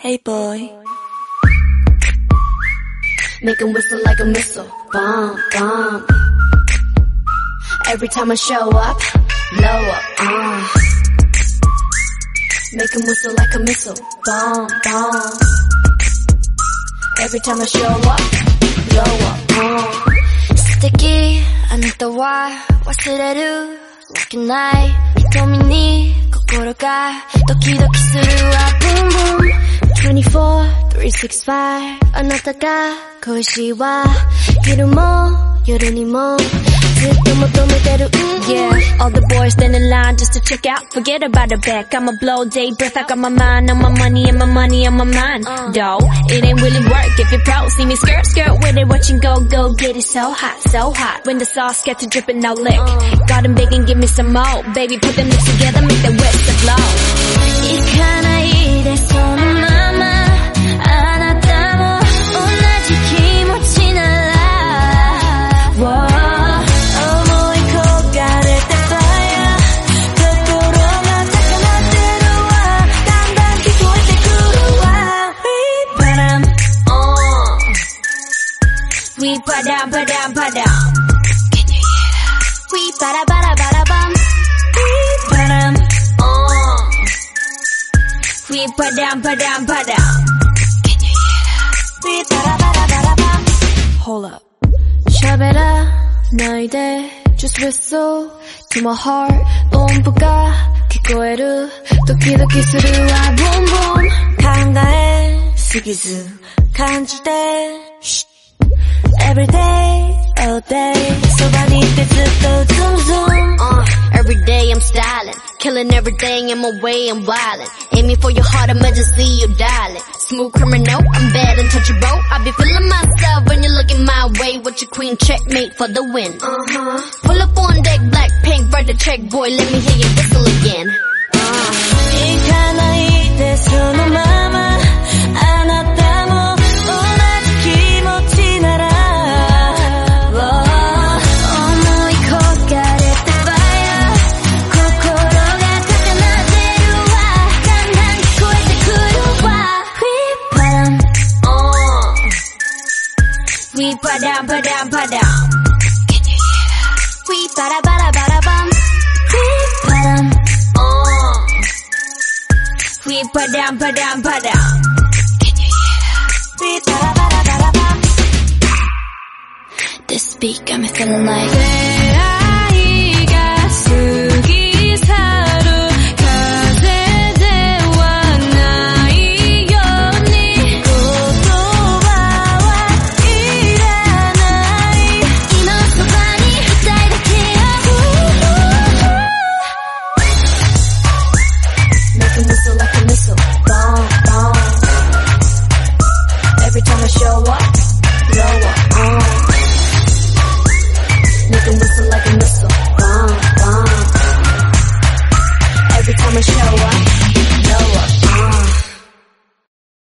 Hey boy. Make him whistle like a missile. Bomb, bomb. Every time I show up, blow up. Uh. Make him whistle like a missile. Bomb, bomb. Every time I show up, blow up. Uh. Sticky, I need the why. What's it I do? Looking like 365あなたが恋しいわ昼も夜にもずっと求めてる Yeah, all the boys stand in line just to check out. Forget about the back. I'ma blow day breath. I got my mind on my money and my money on my mind. Though it ain't really work if you pro. See me skirt skirt with it, watching go go get it so hot, so hot. When the sauce gets to dripping, now lick. Got 'em begging, give me some more. Baby, put them lips together, make the whips flow. 行か We ba da ba da ba da. Can you hear that? We ba da ba da ba da bum. We ba da. Oh. Uh. We ba da ba da ba da. Can you hear that? We ba da ba da ba da bum. Hold up. 샤베라 너의 just whistle to my heart 온부가 기꺼에르 도끼도끼 스루와 붐붐 강가에 스기즈 Shh. Every day all day そばにいてずっと Zoom zoom Uh, every day I'm styling, killing everything in my way, I'm wildin'. Aiming for your heart, emergency, you dialing. Smooth criminal, I'm bad and touchable. I be feeling myself when you're looking my way. With your queen checkmate for the win. Uh-huh. Pull up on deck, black, pink, write the check, boy, let me hear you whistle again. We padam padam padam. We bada bada bada bum We bottom uh. We padam padam padam. We bada bada bada bum This beat got me feeling like Time to show up, blow up. Uh. Make a whistle like a missile.